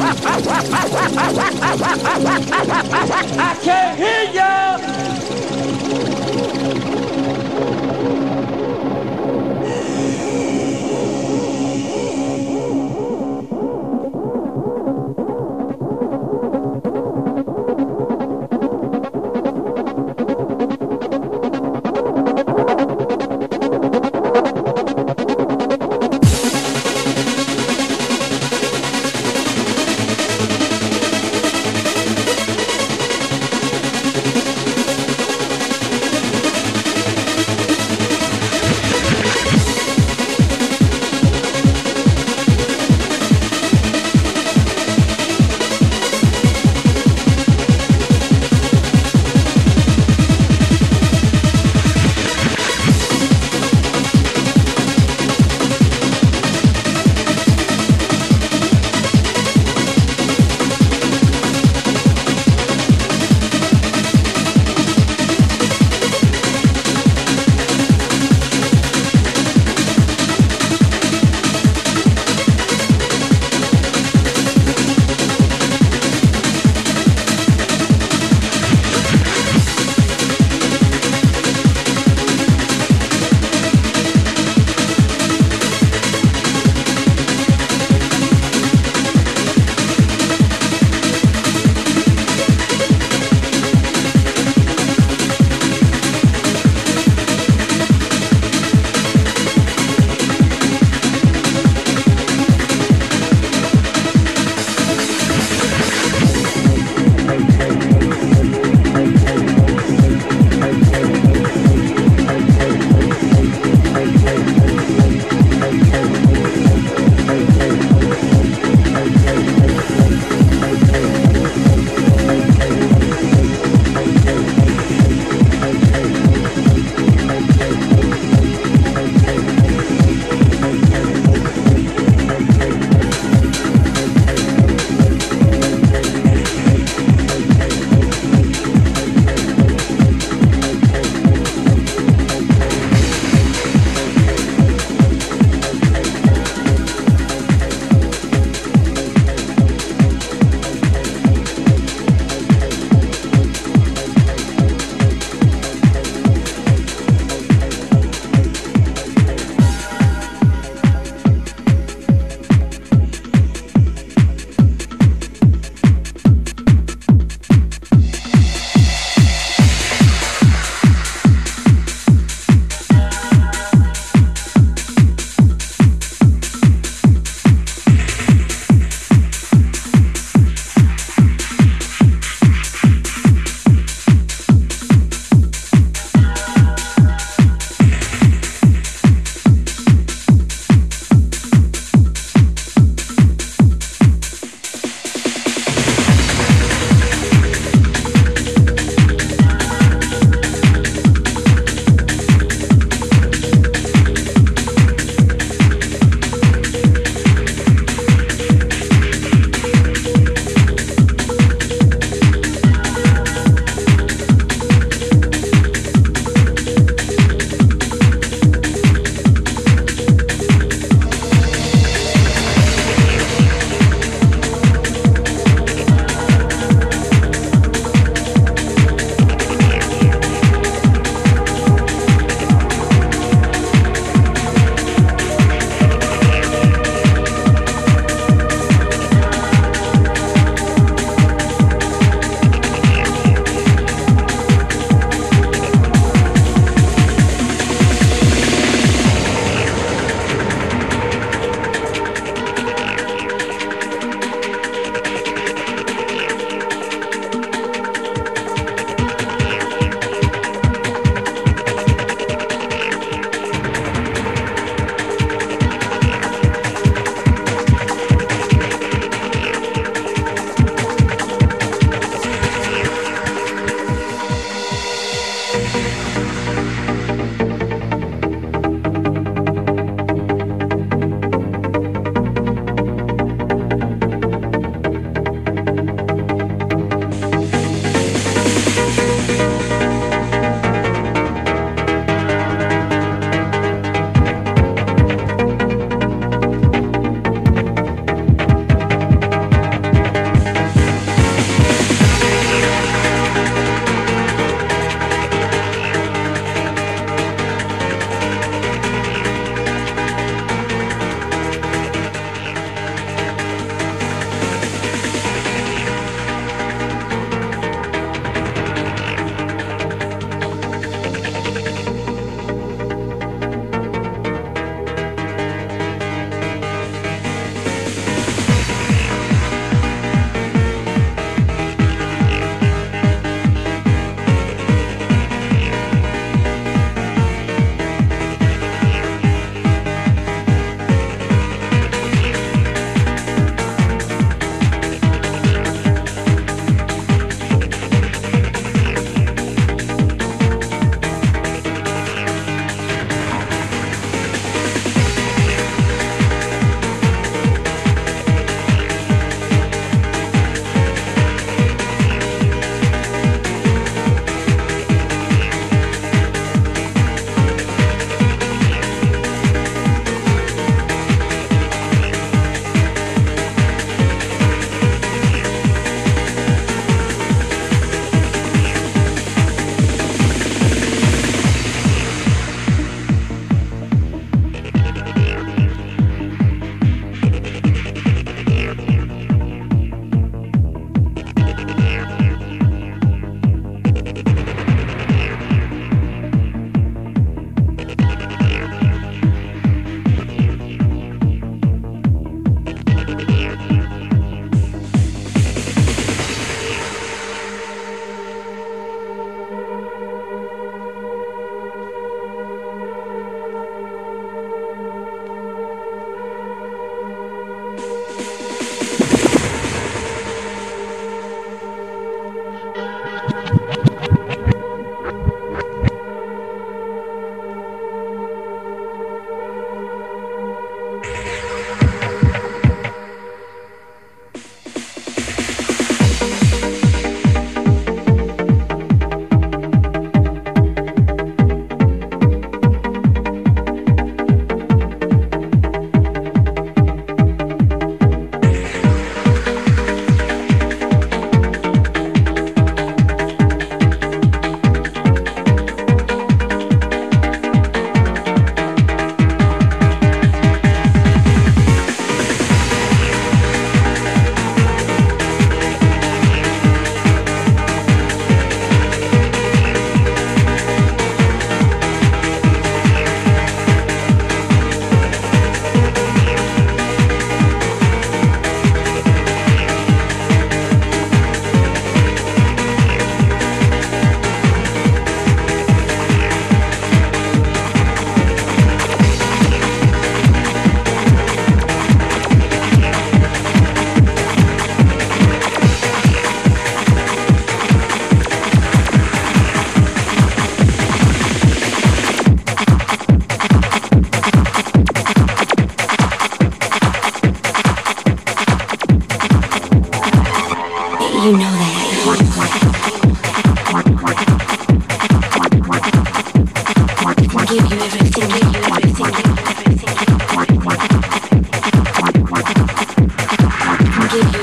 I can't hear y'all.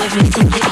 everything.